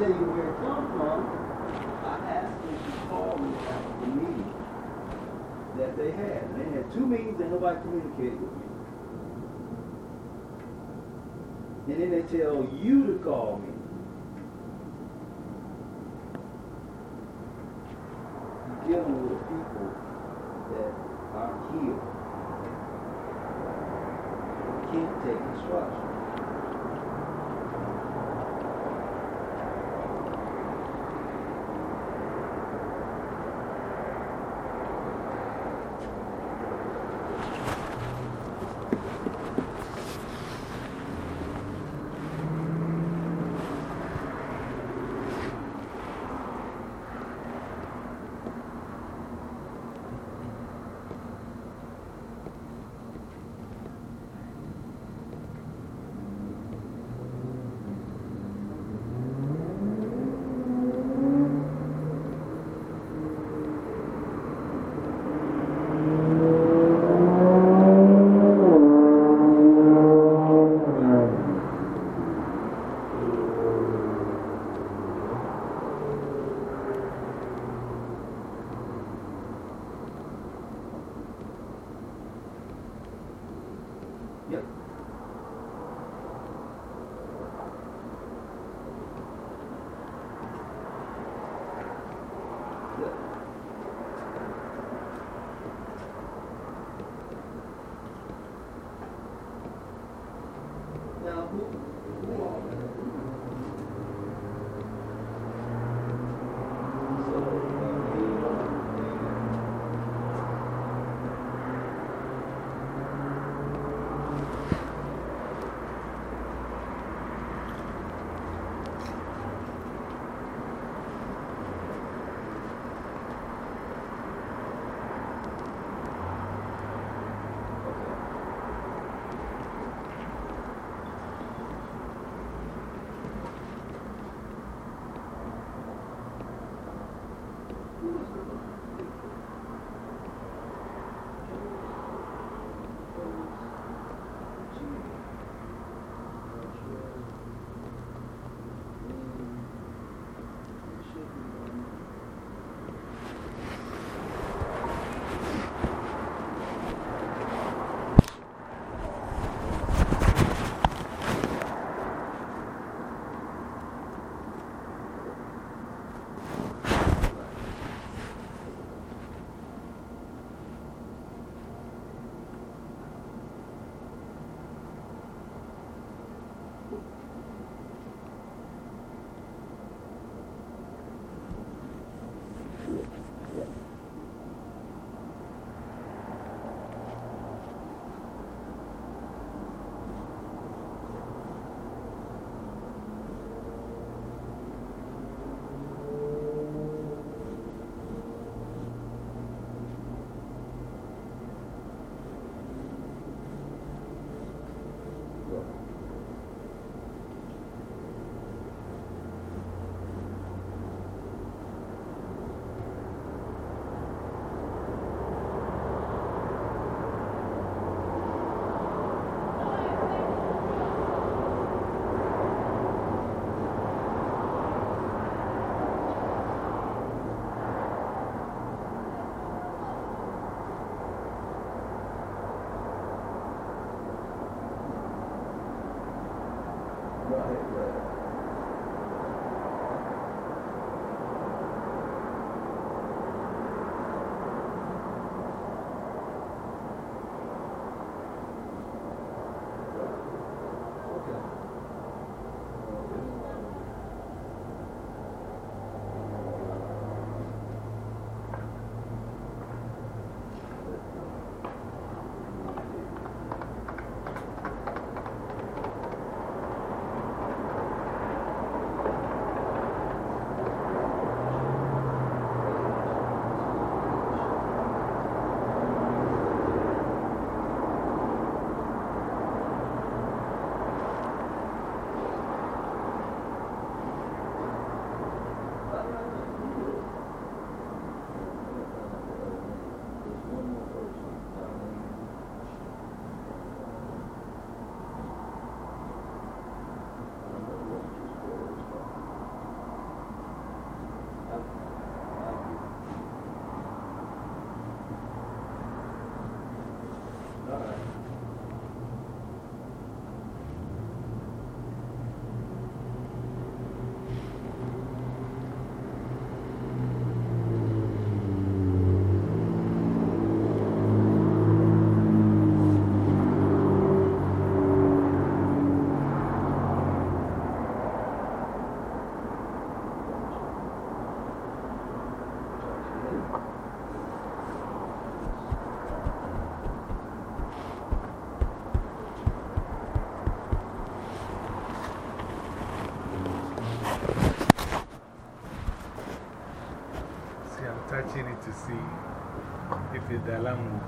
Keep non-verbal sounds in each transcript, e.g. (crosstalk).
tell you where it comes from. I asked them to call me after the meeting that they had. And they had two meetings and nobody communicated with me. And then they tell you to call me. You're dealing with people that aren't here. Can't take instruction.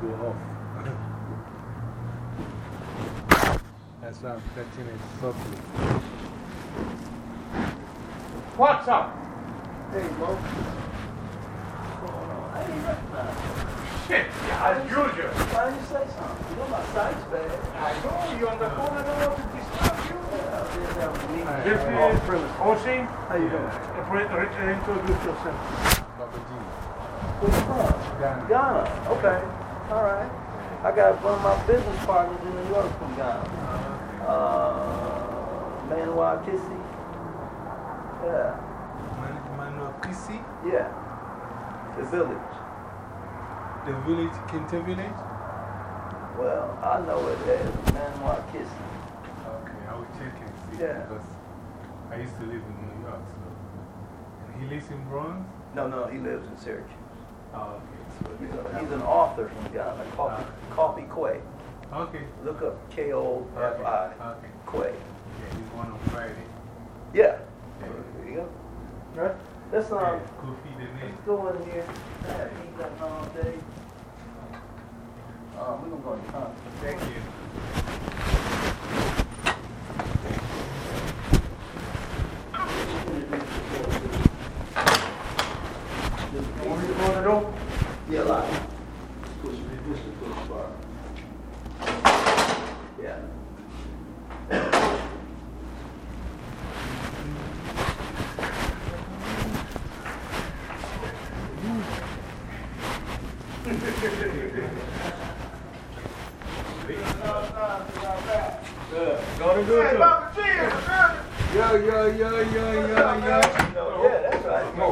Go off. That's why I'm touching it softly. What's up? Hey, Mo. I didn't recognize you. Shit, yeah, Juju. Why didn't you say something? You know my sight's bad. I know you're on the phone. I don't want to disturb you. Yeah, I didn't have. This is Osi. How you doing? Uh, uh, uh, introduce yourself. Papa G. Where you from? Ghana. Ghana. Okay. All right. I got one of my business partners in New York from Ghana. Uh, Manuel Kissy. Yeah. Man, Manuel Kisi, Yeah. The village. the village, Kinte village? Well, I know it as Manuel Kissy. Okay, I will check and see. Yeah. Because I used to live in New York. So. And he lives in Bronx? No, no, he lives in Syracuse. Oh, okay. So He's, a, he's an author from Ghana, Kofi, Kofi Quay. Okay. Look up K O F I, Okay. Quay. Yeah, he's one on Friday. Yeah. Yeah. There you go. Right? Let's, um, Yeah, Kofi the name. let's go in here. I have eaten that all day. Uh, we're going to go to conference. Thank you. Want me to go to the door? Yeah, like. Push, push the push bar. Yeah. Go to do it. Yo, yo, yo, yo, yo, yo. Yeah, that's right. Mo.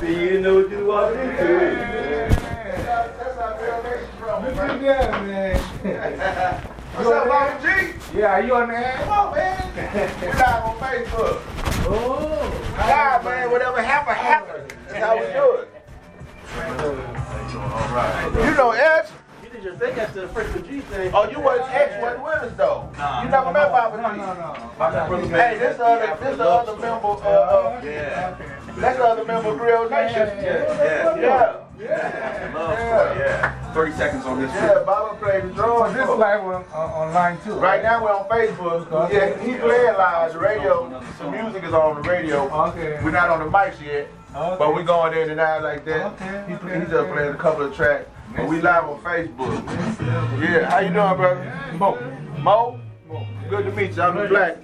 See, you know what you walked into. Look at that, man. What's up, Bobby G? Yeah, are you on the air? Come on, man. We're live on Facebook. Oh. Live, man. Whatever happened, happened. That's how we do it. You know X? You did your thing after the Freaking G thing. Oh, you was X wasn't with us, though. Nah, You never met Bobby G? No, no, no. Hey, this other, this the other member, uh, uh, Yeah. that's the other member of Grill Nation. Yeah, Yeah. Yeah. Yeah. yeah. 30 seconds on this. Yeah, Bobby played the So drums. this live on, on, online too? Right now we're on Facebook. Yeah, he playing live. The radio, the music is on the radio. Okay. We're not on the mics yet, Okay. but we're going in there tonight like that. Okay, He, okay, he just playing a couple of tracks. But we live on Facebook. Yeah, how you doing, brother? Mo. Mo? Good to meet you. I'm the Black.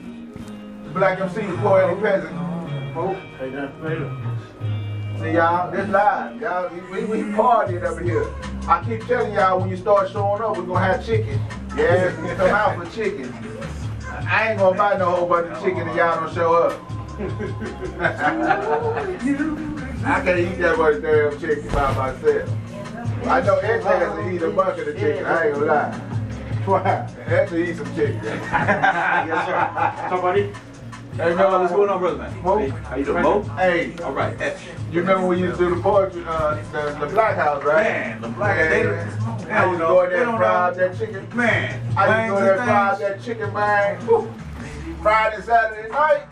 Black MC, Poetic Peasant. Mo. See y'all, this live. Y'all, we, we partying over here. I keep telling y'all when you start showing up, we're gonna have chicken. Yeah, we come out for chicken. I ain't gonna buy no whole bunch of chicken if y'all don't show up. (laughs) I can't eat that much damn chicken by myself. I know X has to eat a bucket of chicken, I ain't gonna lie. (laughs) Why? X to eat some chicken. (laughs) yes, sir. Somebody? Hey, man, what's going on, brother, man? Mo? How you doing, Mo? Hey, All right, X. you remember when you used to do the poetry, uh, the, the Black House, right? Man, the Black House, I used to go in there and don't fry out that chicken. Man, I used to go in there and fry out that chicken, man. Whew. Friday, Saturday night,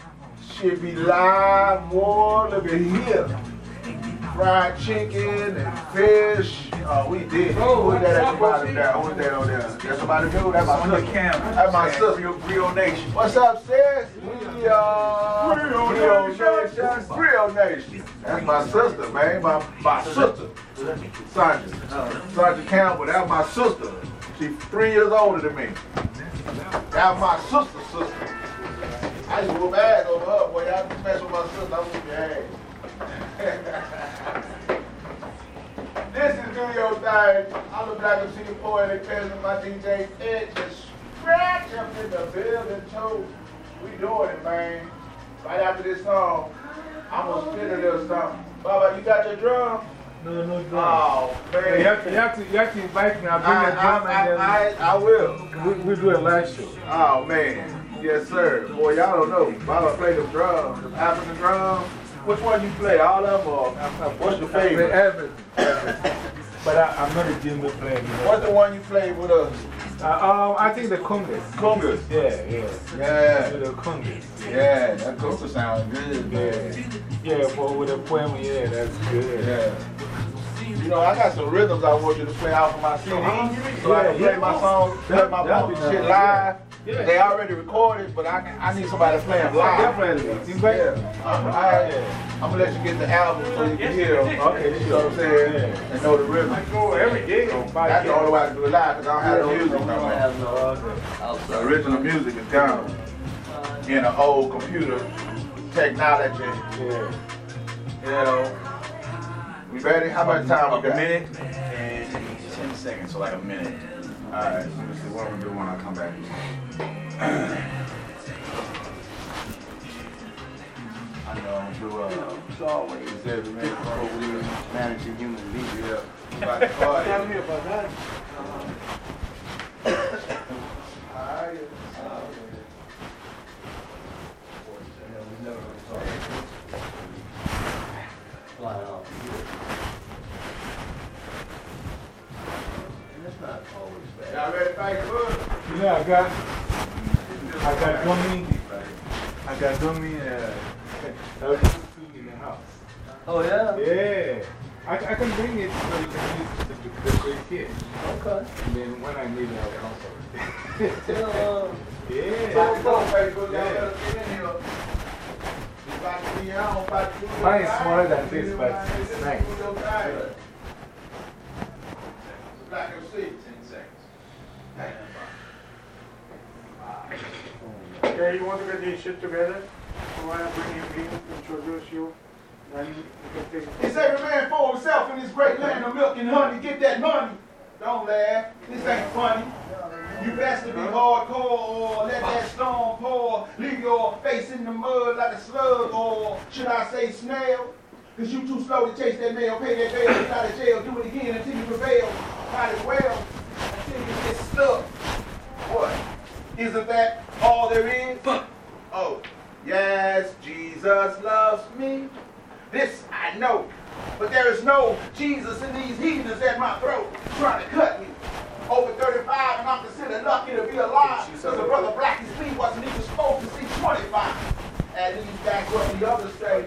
shit be live, more, look at here. Fried chicken and fish. Oh, we did. Oh, Who was that at the bottom there? Who was that on there? That's somebody new? That's my sister. That's my sister. Real, real nation. What's up, sis? We are Real Real Nation. Nation. Real Nation. That's my sister, man. My, my sister. Sandra. Sandra Campbell. That's my sister. She's three years older than me. That's my sister, sister. I used to whoop ass over her. Boy, y'all mess with my sister, I whoop your ass. This is Your Thing. I'm the Black and City Poetic Peasant. My DJ Ed just scratch up in the building, too. We doing it, man. Right after this song, I'm going to spin a little something. Baba, you got your drum? No, no drum. Oh, man. You have, to, you, have to, you have to invite me. I'll bring I, the drum I, and then I, I, I will. we, we do a live show. Oh man, yes sir. Boy, y'all don't know. Baba play the drums, the African drums. Which one you play? All of them or what's your Play favorite? everything. everything. But I, I'm not a djembe player. You know? What's the one you played with us? Uh, um, I think the congas. Congas. Yeah, yeah. Yeah. The congas. Yeah, that conga sounds good, man. Yeah, yeah for, with a poem, yeah, that's good. Yeah. You know, I got some rhythms I want you to play out for my CD. So I can play my songs, play my That- shit live. Yeah. They already recorded, but I, I need somebody to play them live. Definitely. You bet. Yeah. I, I'm gonna let you get the album so you can hear them. Okay, You know what I'm saying? Yeah. And know the rhythm. I go every day on five That's the only way I can do it live because I don't have the music We no don't have no Okay. The original music is gone in an old computer technology. Yeah. You know. We ready? How much time Like a minute and 10 seconds, so like a minute. Alright, let me see what I'm gonna do when I come back. I know, I'm do uh, It's always every we manage a human being. Yeah. About to party. Tell me about that. (coughs) Alright. Flying off. And it's not always bad. Y'all ready to fight good? You know, I got, I got dummy, I got dummy, uh, LG2 in the house. Oh, yeah? Yeah. I, I can bring it so you can use it to decorate here. Okay. And then when I need it, I'll come for it. yeah. (laughs) About to go, baby. Y'all better get in here. You about to be on, about to do your Mine is smaller than this, but it's nice. your thing. Black and see. 10 seconds. Okay, you want to get this shit together? I want to bring you in, introduce you, then you can take it. It's every man for himself in this great land of milk and honey. Get that money. Don't laugh. This ain't funny. You best to be hardcore or let that storm pour. Leave your face in the mud like a slug or should I say snail? Cause you too slow to chase that mail, pay that bail, get out of jail, do it again until you prevail. Might as well until you get stuck. What? Isn't that all there is? Oh, yes, Jesus loves me. This I know. But there is no Jesus in these heathens at my throat trying to cut me. Over 35 and I'm considered lucky to be alive. Because the brother Black as wasn't even supposed to see 25. At least that's what the others say.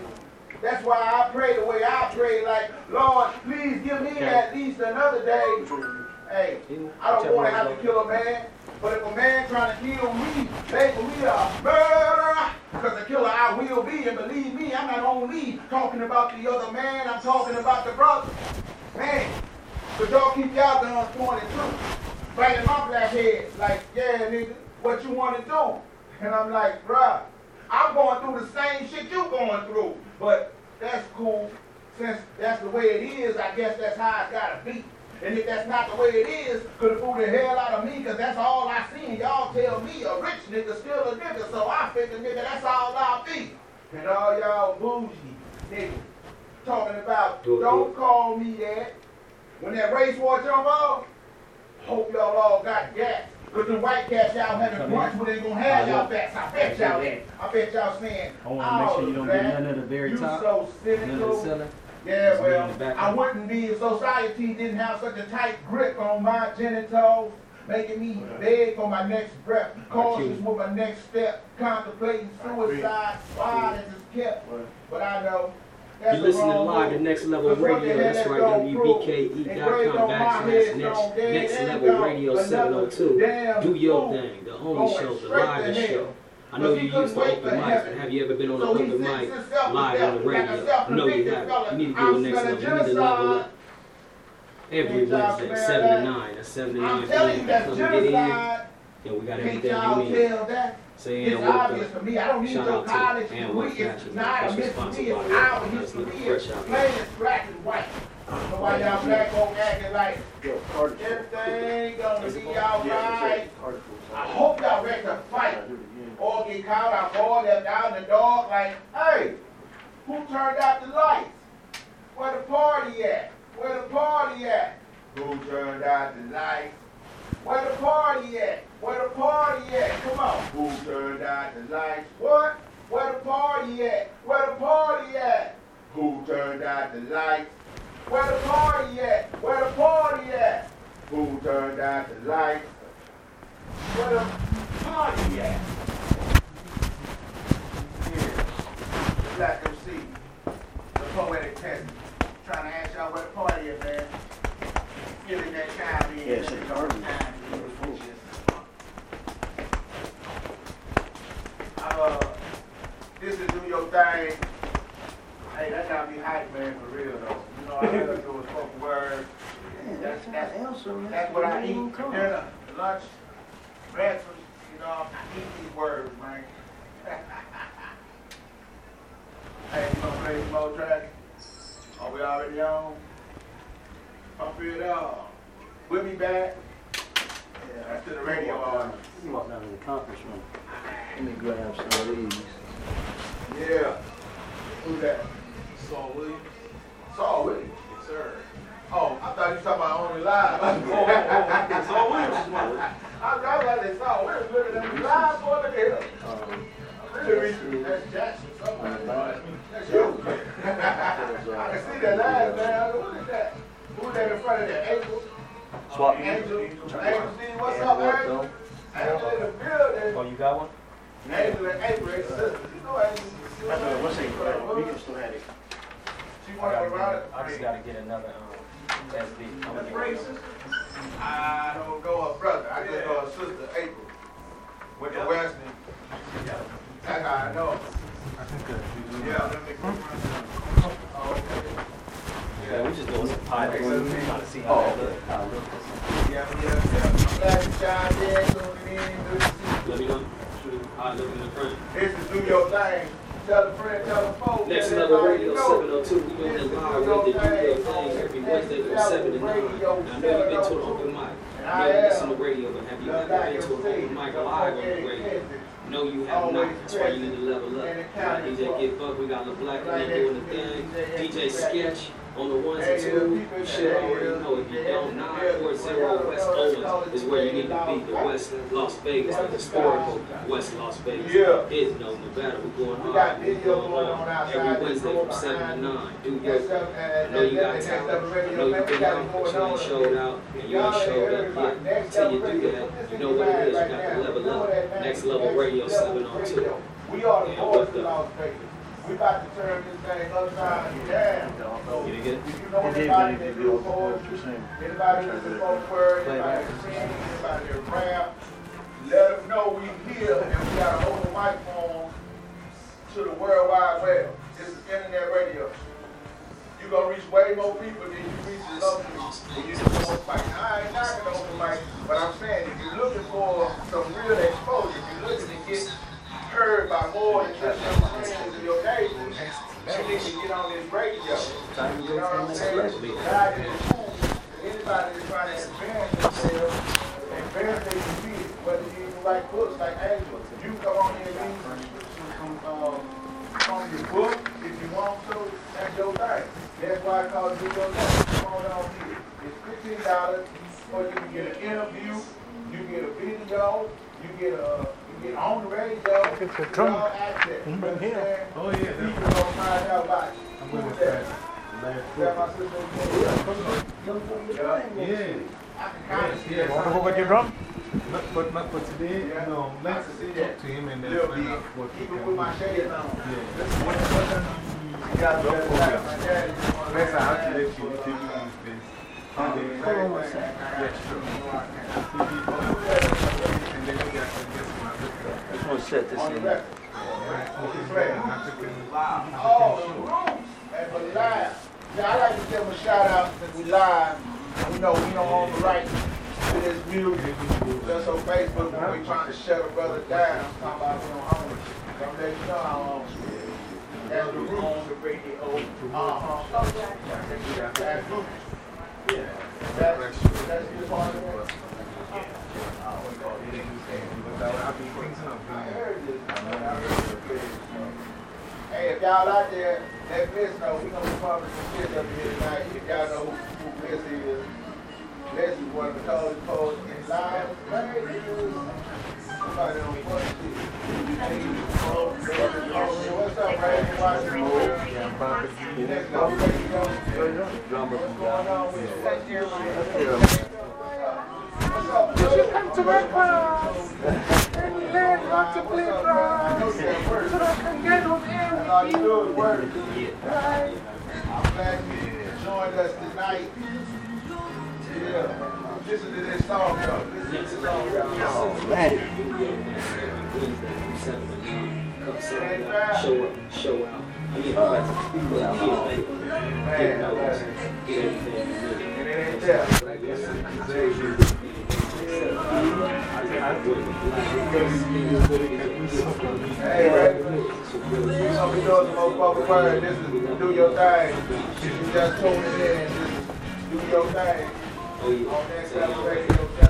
That's why I pray the way I pray, like, Lord, please give me at least another day. Hey, I don't want to have to kill a man, but if a man trying to kill me, label me a murderer, because a killer I will be, and believe me, I'm not only talking about the other man, I'm talking about the brother. Man, but y'all keep y'all guns pointed too. Right in my black head, like, yeah, nigga, what you want to do? And I'm like, bruh, I'm going through the same shit you going through. But that's cool. Since that's the way it is, I guess that's how it's gotta be. And if that's not the way it is, could have fooled the hell out of me, because that's all I see. And y'all tell me a rich nigga still a nigga, so I figure, nigga, that's all I'll be. And all y'all bougie niggas talking about, don't call me that. When that race war jump off, hope y'all all got gas. Cause the white cats y'all having brunch when they gonna have y'all backs. I bet y'all that. I bet y'all saying, I want to make sure you don't get none at the very you top. so of the cynical. Yeah, well, I wouldn't be if society didn't have such a tight grip on my genitals, making me beg for my next breath, cautious with my next step, contemplating suicide, why it is kept. But I know. that's You the listen to wrong live at Next Level Radio. That's right, don't prove? Engraved WBKE.com backslash next, next Level. Radio 702. Do your thing, the only show, the straight to livest hell. show. I know you used to open wait mics, but have you ever been on an So he open sits mic live on the like a radio? No, you haven't. You need to do I'm a next level. You need to level up. Every Wednesday, smell 7 to 9. That's 7 to 9 I'm telling p.m. Come get in. genocide. And we got Can't everything y'all you need. tell that? Say It's and with obvious the to me. I don't need Shout your out to college and degree. what It's fashion not a is mystery. responsible It's by our the history. Muslim It's fresh out plain black and white. So why y'all black folk acting like everything gonna be alright? I hope y'all ready to fight or get caught out or left out in the dark like, hey, who turned out the lights? Where the party at? Where the party at? Who turned out the lights? Where the party at? Where the party at? Come on. Who turned out the lights? What? Where the party at? Where the party at? Who turned out the lights? Where the party at? Where the party at? Who turned out the lights? Where the party at? Black MC. The poetic test. Trying to ask y'all where the party at, man. Feeling that time in. Yeah, it's garden. Uh, this is do your thing. Hey, that got me hyped, man, for real, though. You know, I gotta do a spoken word. That's, that's, that's what I eat dinner, lunch, breakfast. You know, I eat these words, man. Hey, you gonna play some more track? Are we already on? Pump it up. We'll be back. Yeah, that's to the radio artist. You walk down to the conference room. Let me grab some of these. Yeah. Who's that? Saul Williams. Saul Williams. Yes, sir. Oh, I thought you were talking about only live. Oh, oh, oh, Saul Williams is my (laughs) I I was like, they saw Williams living in the live boy, look at him. Um, Really, really, that's Jackson, somebody. That's you. I can see that live, man. Look at that. Who's that in front of that? Angel? Swap. Angel? Angel D, what's up, Angel? Angel in the building. Oh, you got one? Angel and April, they sisters. You know Angel. That's what, what's it? We can still have it. She wanted to run it. I just gotta get another, um, SD. I'm That's racist. I don't go a brother. I just go a sister, April. With the Wesley. That's how I know. I think. Yeah. Oh. Yeah, see Oh. Let me know. In the front. This is do your thing. Tell a friend, tell a folks. Next level radio 702. We doing This that is live with the Do Your Thing. Every Wednesday from 7 to 9. I know you've been to the open mic. I know you listen radio, but have you ever been to an open mic live on the radio? No, you have not. That's why you need to level up. DJ Get Buck, we got the Black and they doing the thing. DJ Sketch on the ones and twos. You should already know. If you don't, 940 West Owens is where you need to be. The West Las Vegas, the historical West Las Vegas. Yeah. It's no Nevada. We're going We got hard. video We're going on. Every Wednesday from 7 to 9. Do your Yes, thing. sir. I know you got talent. I know you've been out, but you ain't on. showed out, and you ain't showed up yet. Till you do that, you know what it is. You got to level up. Next Level Radio Next Level 702. Radio. We are the Yeah, voice what of the- Las Vegas. We about to turn this thing upside down. So, You didn't get it? if you know anybody that do poetry, anybody that's a spoken word, anybody that sing, anybody that rap, let them know we here and we got to hold the microphone to the World Wide Web. This is internet radio. You're going to reach way more people than you reach the locally when you do open mic. Now, I ain't knocking the open mic, but I'm saying if you're looking for some real exposure, if you're looking to get heard by more than just your friends and your neighbors, you need to get on this radio. You know what I'm saying? God is. Anybody that's trying to advance themselves, advance their career, whether you even write books like Angela, you come on here and read um, on your book if you want to. That's your thing. That's why I call it your thing. Come on down here. It's fifteen dollars, or you can get an interview, you get a video, you get a get on the radio. It's a you drum. all access. You? Oh, yeah, People that's gonna find out about it. I'm going to that? start live That my program. sister. Yeah. I can kind of see that. Want to go get your drum? Not, but not for today. Yeah. No, let's see talk that. to him and then find out what we Even can do. my shades on. Yeah. You got to better like my daddy. Let's I have to let you take you on space. And then, Hold on one second. yeah, sure. For live. Yeah, I like to give them a shout out since we live. We know we don't own the rights to this music. Just on Facebook when we trying to shut a brother down. Talking about we don't own it. I'm letting you know don't. That's the. On the radio. That's roots. Yeah. That's, that's your part of it. I've been thinking of I doing heard this. I heard this. Hey, if y'all out there, let Miss know. we to be some shit up here tonight. If y'all know who, who Miss is. Miss is one of the coldest poets in live. Somebody on fuck shit. What's up, Ray? You watching the movie? Next up, Drummer What's going on with you? What's up, Would Come to my house and learn how to play drums so that I can get on air with you you. Work. Right? I'm glad you joined us tonight. Yeah. Listen to this song, though. Listen to this song, y'all. Wednesday from 7 to 9. Come sit down, show up, show out. I mean, all right, people out here, baby. Get notes, get everything you need. And it ain't there. Hey, Ray. You word. This is do your thing. You just tune in. Just do your thing. On that side radio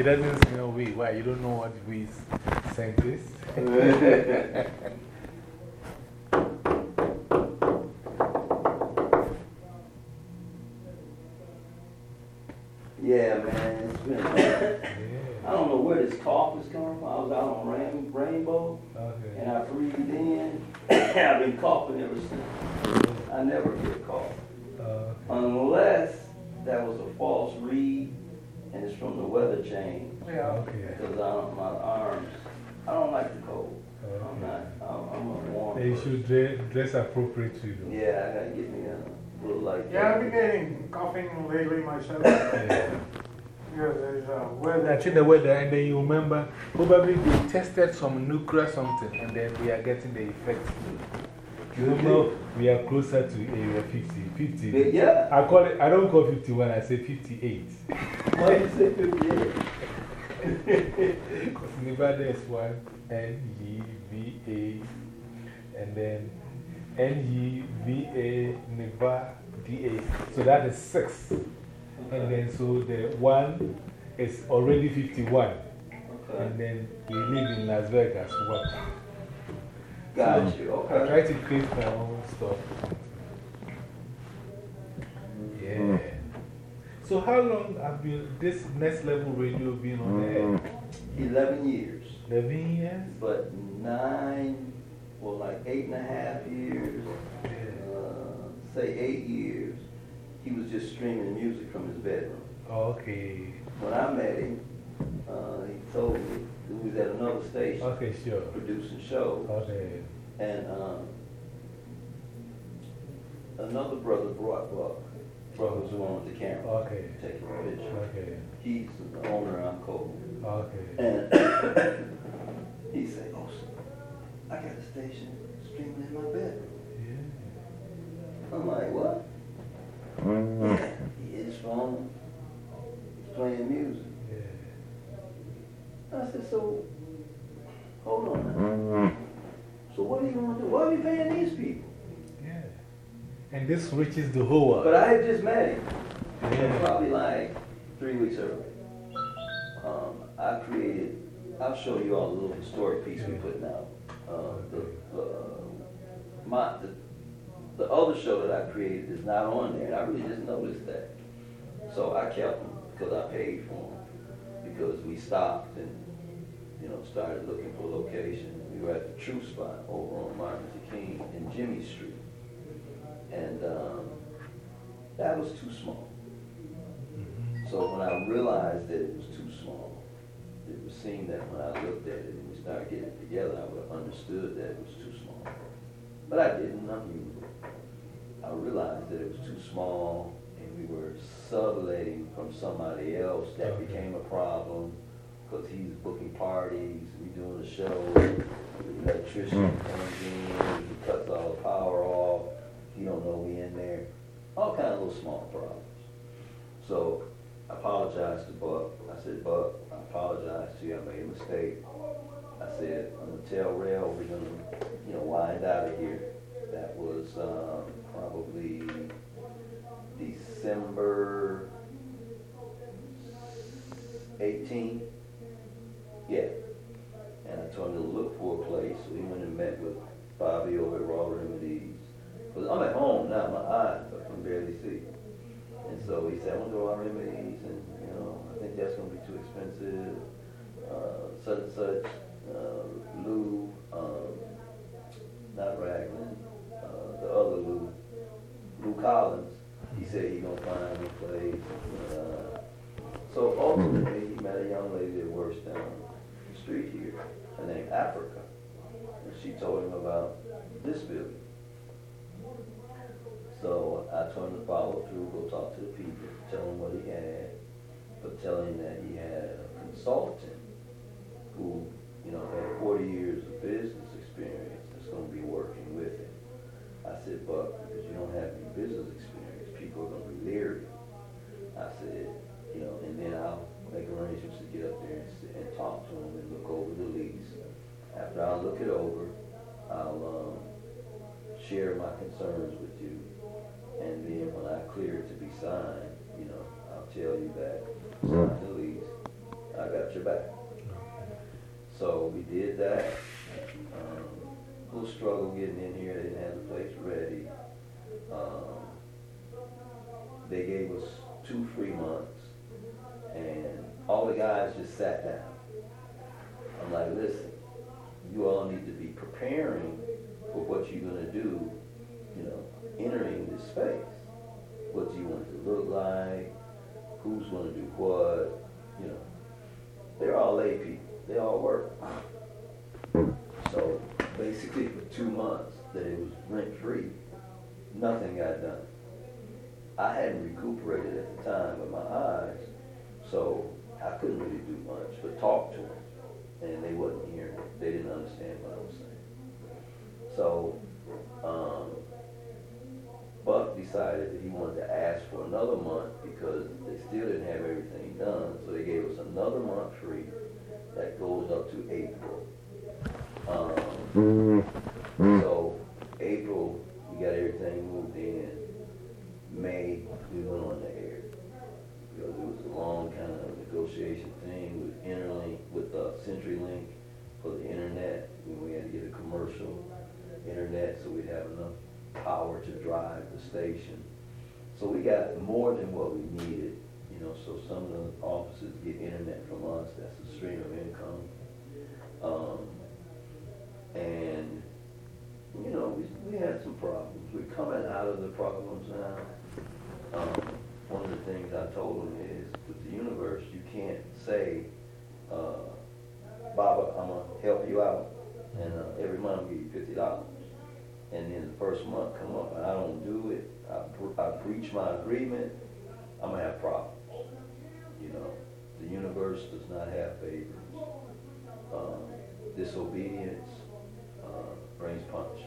It doesn't smell weed. Why? You don't know You should dress, dress appropriate too, though. Yeah, I gotta get me a little like Yeah, I've been getting coughing lately myself. Yeah. Yeah, there's a I weather. check the weather and then you remember, probably they tested some nuclear something and then we are getting the effect. You remember, we are closer to area 50. 50. But yeah, I call it, I don't call 51, I say 58. why you say 58? (laughs) Because Nevada is one, N E V A, and then N E V A, Nevada, D A. So that is six. And then so the one is already 51. Okay. And then we live in Las Vegas. What? Got um, you, I okay. try to create my own stuff. Yeah. Hmm. So, how long have been this next level radio been on the air? Hmm. 11 years. 11 years? But nine, well, like eight and a half years, uh, say eight years, he was just streaming music from his bedroom. Okay. When I met him, uh, he told me he was at another station Okay, sure. producing shows, Okay. and um, another brother brought Buck. The one with the camera Okay. taking the picture. Okay. He's the owner, I'm Cole. Okay. And (coughs) he said, oh, I got a station streaming in my bedroom. Yeah. I'm like, what? Yeah, he hit his phone, he's playing music. Yeah. I said, so, hold on now. So what are you going to do? Why are you paying these people? Yeah. And this reaches the whole world. But I had just met him, Yeah. probably like three weeks early. Um, I created, I'll show you all a little historic piece we're putting out. Uh, the, uh, my, the, the other show that I created is not on there, and I really just noticed that. So I kept them because I paid for them, because we stopped and, you know, started looking for location. We were at the True Spot over on Martin Luther King and Jimmy Street. And um, that was too small. So when I realized that it was too small, it would seem that when I looked at it we started getting it together, I would have understood that it was too small. But I didn't, I'm human. I realized that it was too small and we were subletting from somebody else. That Okay. became a problem. because he's booking parties, we doing a show, the electrician hmm. comes in, he cuts all the power off, he don't know we in there, all kind of little small problems. So I apologized to Buck. I said, Buck, I apologize to you. I made a mistake. I said, gonna tell Rail we're gonna, you know, wind out of here. That was um, probably December 18. Yeah. And I told him to look for a place. So he went and met with Bobby over at Raw Remedies. Because I'm at home now, my eyes, I can barely see. And so he said, I want to go to Raw Remedies, and, you know, I think that's going to be too expensive. Uh, such and such, uh, Lou, um, not Raglan, uh, the other Lou, Lou Collins. He said he gonna find a place. Uh, so ultimately, he met a young lady that works down the street here, her name Africa, and she told him about this building. So I told him to follow through, go talk to the people, tell him what he had, but tell him that he had a consultant who, you know, had 40 years of business experience that's going to be working with him. I said, Buck, because you don't have any business experience, people are going to be leery. I said, you know, and then I'll make arrangements to get up there and, sit and talk to him and look over the lease. After I look it over, I'll um, share my concerns with you. And then when I clear it to be signed, you know, I'll tell you that, sign the lease, I got your back. Getting in here. They didn't have the place ready. Um, they gave us two free months, and all the guys just sat down. I'm like, listen, you all need to be preparing for what you're gonna do. You know, entering this space. What do you want it to look like? Who's gonna do what? You know, they're all lay people. They all work. So basically, for two months that it was rent free, nothing got done. I hadn't recuperated at the time with my eyes, so I couldn't really do much but talk to them. And they wasn't hearing. They didn't understand what I was saying. So, um, Buck decided that he wanted to ask for another month because they still didn't have everything done. So they gave us another month free that goes up to April. Um, so April, we got everything moved in. May, we went on the air. Because it was a long kind of negotiation thing with Interlink, with uh, CenturyLink for the internet. We had to get a commercial internet so we'd have enough power to drive the station. So we got more than what we needed, you know, so some of the offices get internet from us, that's a stream of income. Um, and, you know, we, we had some problems. We're coming out of the problems now. Um, one of the things I told them is, with the universe, you can't say, uh, Baba, I'm gonna help you out, and uh, every month I'll give you fifty dollars. And then the first month come up and I don't do it, I, I breach my agreement, I'm gonna have problems. You know, the universe does not have favors. Um, disobedience brings punch.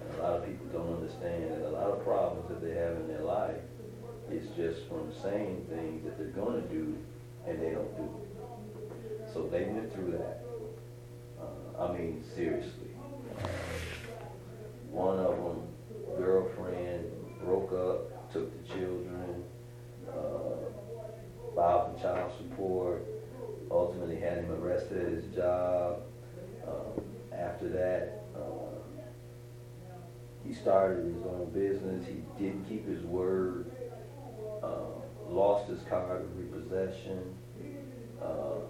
And a lot of people don't understand that a lot of problems that they have in their life is just from saying things that they're gonna do and they don't do it. So they went through that. Uh, I mean, seriously. Uh, one of them, girlfriend, broke up, took the children, uh, filed for child support, ultimately had him arrested at his job. Um, after that, uh, he started his own business. He didn't keep his word. Uh, lost his card of repossession. Uh,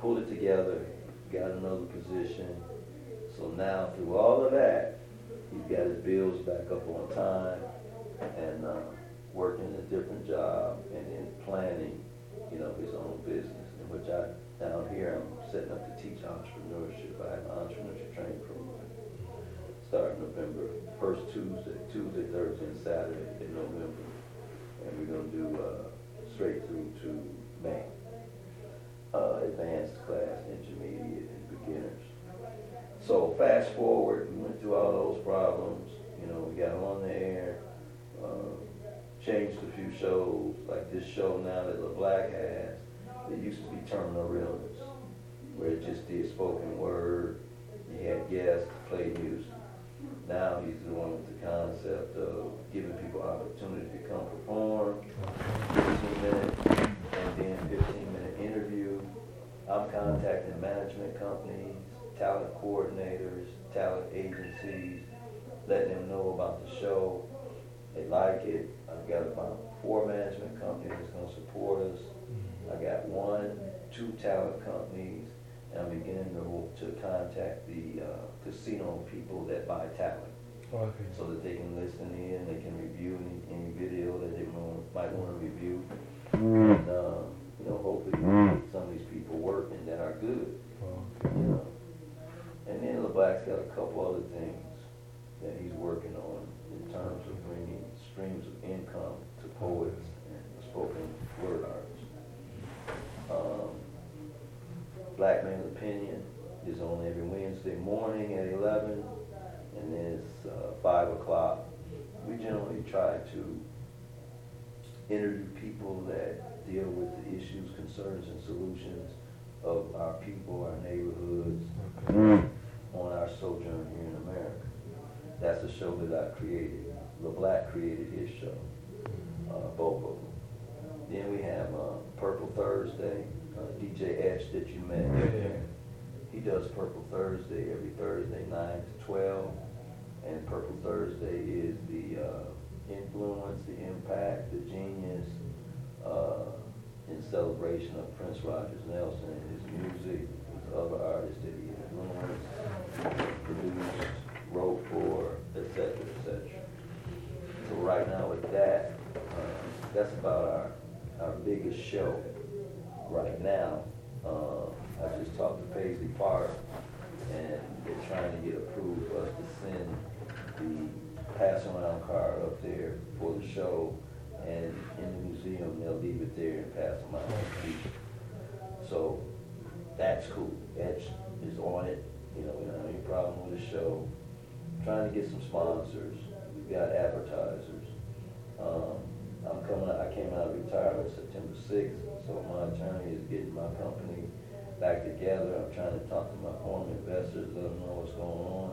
pulled it together. Got another position. So now, through all of that, he's got his bills back up on time and uh, working a different job and then planning, you know, his own business. In which I, down here, I'm setting up to teach entrepreneurship. I have an entrepreneurship training program starting November first Tuesday, Tuesday, Thursday, and Saturday in November, and we're gonna do uh, straight through to May. Uh, advanced class, intermediate, and beginners. So fast forward, we went through all those problems. You know, we got on the air, uh, changed a few shows, like this show now that LeBlack had it used to be Terminal Realness, where it just did spoken word. He had guests, play music. Now he's the one with the concept of giving people opportunity to come perform, 15 minute, and then 15 minute interview. I'm contacting management companies, talent coordinators, talent agencies, letting them know about the show. They like it. I've got about four management companies that's gonna support us. I got one, two talent companies, and I'm beginning to, to contact the, uh, casino people that buy talent. Okay. So that they can listen in, they can review any, any video that they want, might wanna review. And, uh, you know, hopefully get some of these people working that are good, Okay. you know. And then LeBlack's got a couple other things that he's working on in terms of bringing streams of income to poets and spoken word artists. Um, Black Man's Opinion is on every Wednesday morning at eleven, and then it's, uh, five o'clock. We generally try to interview people that deal with the issues, concerns, and solutions of our people, our neighborhoods, on our sojourn here in America. That's a show that I created. LeBlack created his show, uh, both of them. Then we Purple Thursday, uh, DJ Ash that you met. Yeah. He does Purple Thursday every Thursday, nine to twelve. And Purple Thursday is the, uh, influence, the impact, the genius, uh, in celebration of Prince Rogers Nelson and his music, with other artists that he influenced, produced, wrote for, etc., etc. So right now with that, uh, that's about our, our biggest show right now. Uh, I just talked to Paisley Park, and they're trying to get approved for us to send the pass around car up there for the show, and in the museum, they'll leave it there and pass them out. So, that's cool. Etch is on it, you know, we don't have any problem with the show. Trying to get some sponsors, we've got advertisers. Um, I'm coming I came out of retirement September sixth, so my attorney is getting my company back together. I'm trying to talk to my former investors, let them know what's going on.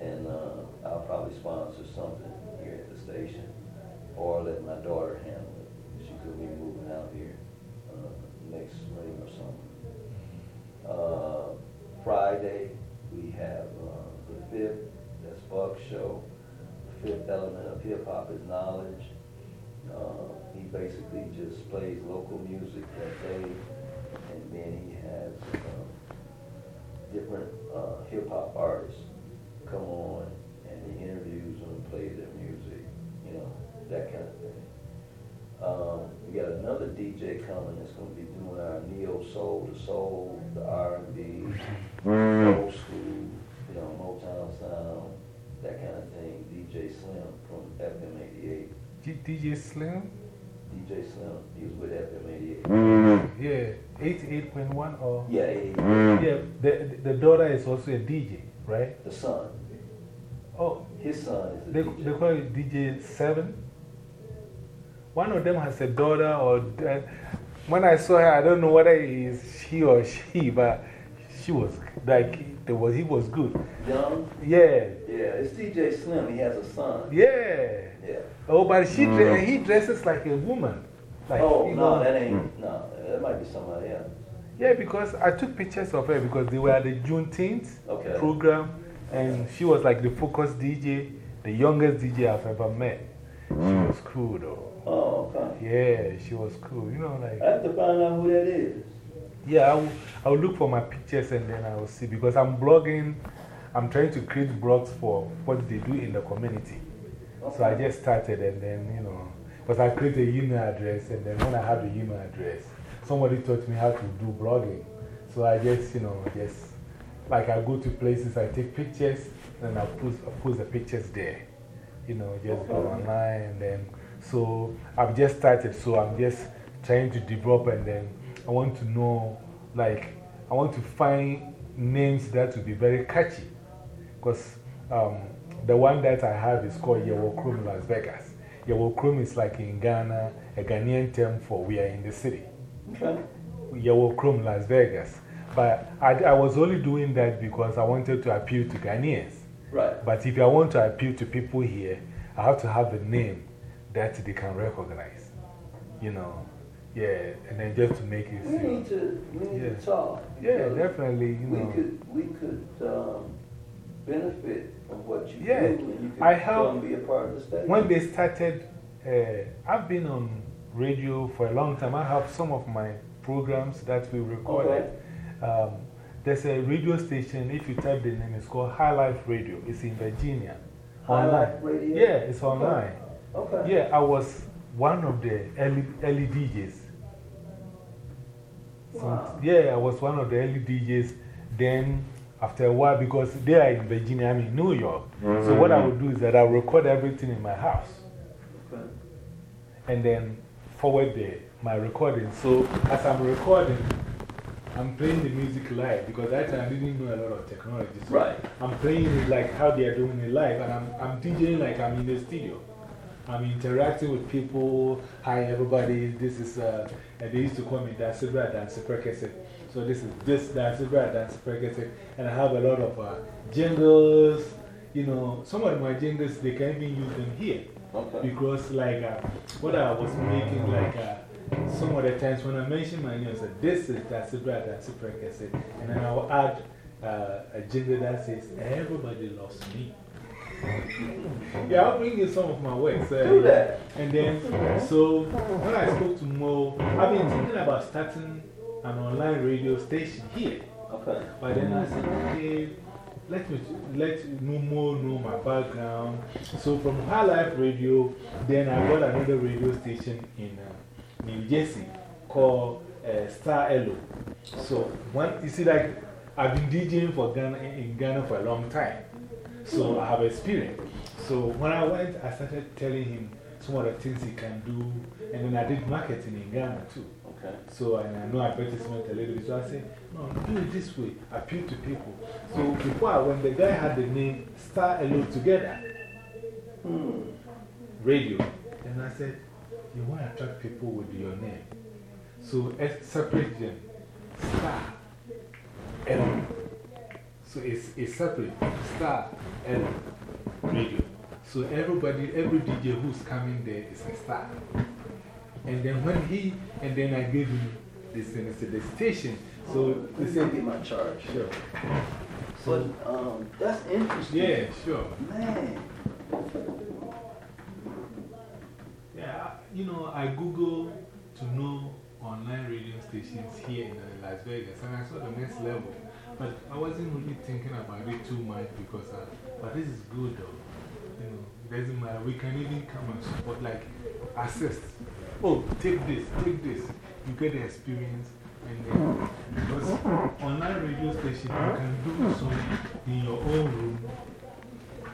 And, uh, I'll probably sponsor something here at the station, or let my daughter handle it. She could be moving out here, uh, next spring or something. Uh, Friday, we have, uh, the fifth, that's Buck's show. The fifth element of hip hop is knowledge. He basically just plays local music that day, and then he has, um, different, uh, hip hop artists come on, and he interviews them, plays their music, you know, that kind of thing. Um, we got another DJ coming that's gonna be doing our neo soul, the soul, the R and B, old school, you know, Motown sound, that kind of thing. DJ Slim from FM eighty-eight. DJ Slim? DJ Slim, he was with FM eighty-eight. Yeah, 88.1 or? Yeah, 88. Yeah, the, the daughter is also a DJ, right? the son, Oh, his son is a they, DJ. they call it DJ 7? One of them has a daughter, or uh, when I saw her, I don't know whether it is she or she, but she was like, there was, he was good. Young? Yeah, Yeah, it's DJ Slim, he has a son. yeah. Yeah. Oh, but she, dre- mm. he dresses like a woman. Like, Oh, you no, know. that ain't, mm. no, that might be somebody else. Yeah, because I took pictures of her because they were at the Juneteenth Okay. program, and she was like the focus DJ, the youngest DJ I've ever met. She mm. was cool though. Oh, okay. Yeah, she was cool. You know, like, I have to find out who that is. yeah, I will, I will look for my pictures and then I will see because I'm blogging. I'm trying to create blogs for what they do in the community. So I just started and then, you know, because I created a email address and then when I have the email address, somebody taught me how to do blogging. So I just, you know, just like I go to places, I take pictures and I post, I post the pictures there. You know, just go online and then. So I've just started, so I'm just trying to develop and then I want to know, like, I want to find names that will be very catchy. Because um, the one that I have is called Yewo Chrome Las Vegas. Yewo Chrome is like in Ghana, a Ghanaian term for we are in the city. Okay. Yewo Chrome Las Vegas. But I, I was only doing that because I wanted to appeal to Ghanaians. Right. But if I want to appeal to people here, I have to have a name that they can recognize. You know, yeah, and then just to make it We need to, we need Yeah. to talk. Yeah, definitely, you We know. could, we could um, benefit from what you Yeah, do. And you I help- be a part of the station. When they started, uh, I've been on radio for a long time. I have some of my programs that we recorded. Um, there's a radio station, if you type the name, it's called High Life Radio. It's in Virginia. High online. Life Radio? Yeah, it's online. Okay. Yeah, I was one of the early, early DJs. Wow. yeah, I was one of the early DJs. Then, after a while, because they are in Virginia, I'm in New York. So, what I would do is that I would record everything in my house and then forward the, my recording. So, as I'm recording, I'm playing the music live because that time I didn't know a lot of technology. So Right. I'm playing it like how they are doing it live, and I'm, I'm DJing like I'm in the studio. I'm interacting with people. Hi, everybody. This is, uh, and they used to call me Dansibra Dansiprekese. So, this is this That's bread. That's Dansiprekese. And I have a lot of uh, jingles. You know, some of my jingles, they can even use them here. Okay. Because, like, uh, what I was making, like, uh, some of the times when I mention my name, I said, This is Dansibra Dansiprekese. And then I'll add uh, a jingle that says, Everybody loves me. (laughs) Yeah, I'll bring you some of my works. Uh, Do that. And then, so when I spoke to Mo, I've been thinking about starting an online radio station here. Okay. But then I said, okay, let me let no more know my background. So from High Life Radio, then I got another radio station in uh, New Jersey called uh, Star Elo. So one, you see, like I've been DJing for Ghana, in Ghana for a long time. So I have experience. So when I went, I started telling him some of the things he can do. And then I did marketing in Ghana too. Okay. So, and I know advertisement a little bit. So I said, no, do it this way, appeal to people. So before, when the guy had the name Star Alone Together Hmm. Radio, and I said, you want to attract people with your name. So separate them. Star Alone. So it's, it's separate. Star Alone Radio. So everybody, every DJ who's coming there is a star. And then when he, and then I gave him this, and it's the station. So he This said, will be my charge. sure. But um, that's interesting. Yeah, sure. Man. Yeah, you know, I Google to know online radio stations here in uh, Las Vegas, and I saw the next level. But I wasn't really thinking about it too much because, uh, but this is good though. You know, it doesn't matter. We can even come and support, like, assist. Oh, take this, take this. You get the experience. And then, because online radio station, you can do so in your own room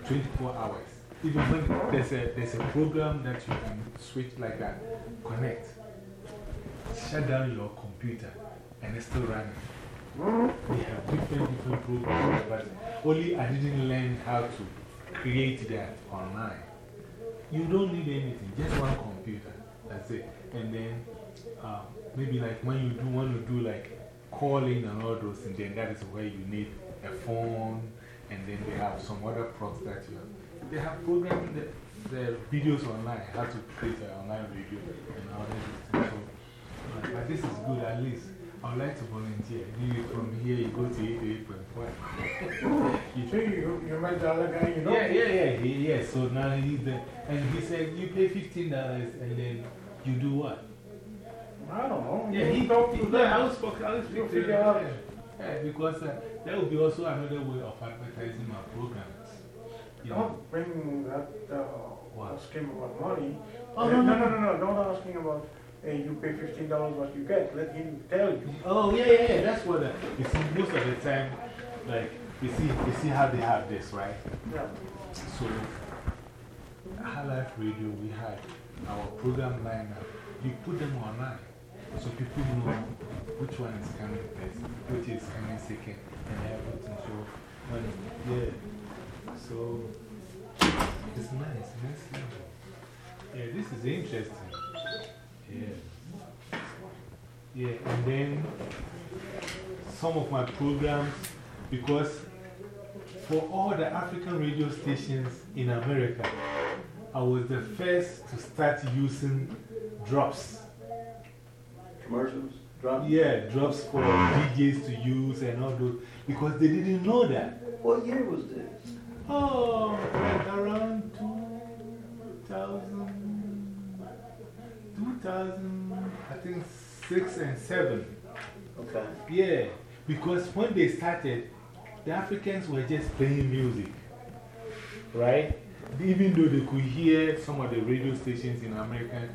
24 hours. Even when there's a, there's a program that you can switch like that, connect, shut down your computer, and it's still running. We have different, different programs, but only I didn't learn how to create that online. You don't need anything, just one computer. That's it. And then um, maybe like when you do want to do like calling and all those things, then that is where you need a phone. And then they have some other props that you have. They have programming the, the videos online, how to create an online video and all that. So, but this is good at least. I would like to volunteer. You from here, you go to 88.1. (laughs) you See, you, you met the other guy, you know? yeah, yeah, yeah, he, yeah. So now he's the, and he said, you pay $15 and then you do what? I don't know. Yeah, he talk to Yeah, them. I was spoken, I was You speaking figure out. Yeah, yeah, because uh, that would be also another way of advertising my programs. You know? Don't bring that uh, What? asking about money. Oh, Uh, no, no, no. no, no, no, don't ask him about, hey, you pay fifteen dollars what you get. Let him tell you. Oh, yeah, yeah, yeah. That's what, uh, you see, most of the time, like, you see, you see how they have this, right? Yeah. So, High Life Radio, we had our program lineup. We put them online so people know which one is coming first, which is coming second, and everything. So, when, yeah. So it's nice, nice. Yeah, this is interesting. Yeah. Yeah, and then some of my programs, because for all the African radio stations in America, I was the first to start using drops. Commercials, drop? Yeah, drops for DJs to use and all those, because they didn't know that. What year was this? Oh, like around 2000, 2000, I think 6 and 7. Okay. Yeah, because when they started, the Africans were just playing music, right? Even though they could hear some of the radio stations in America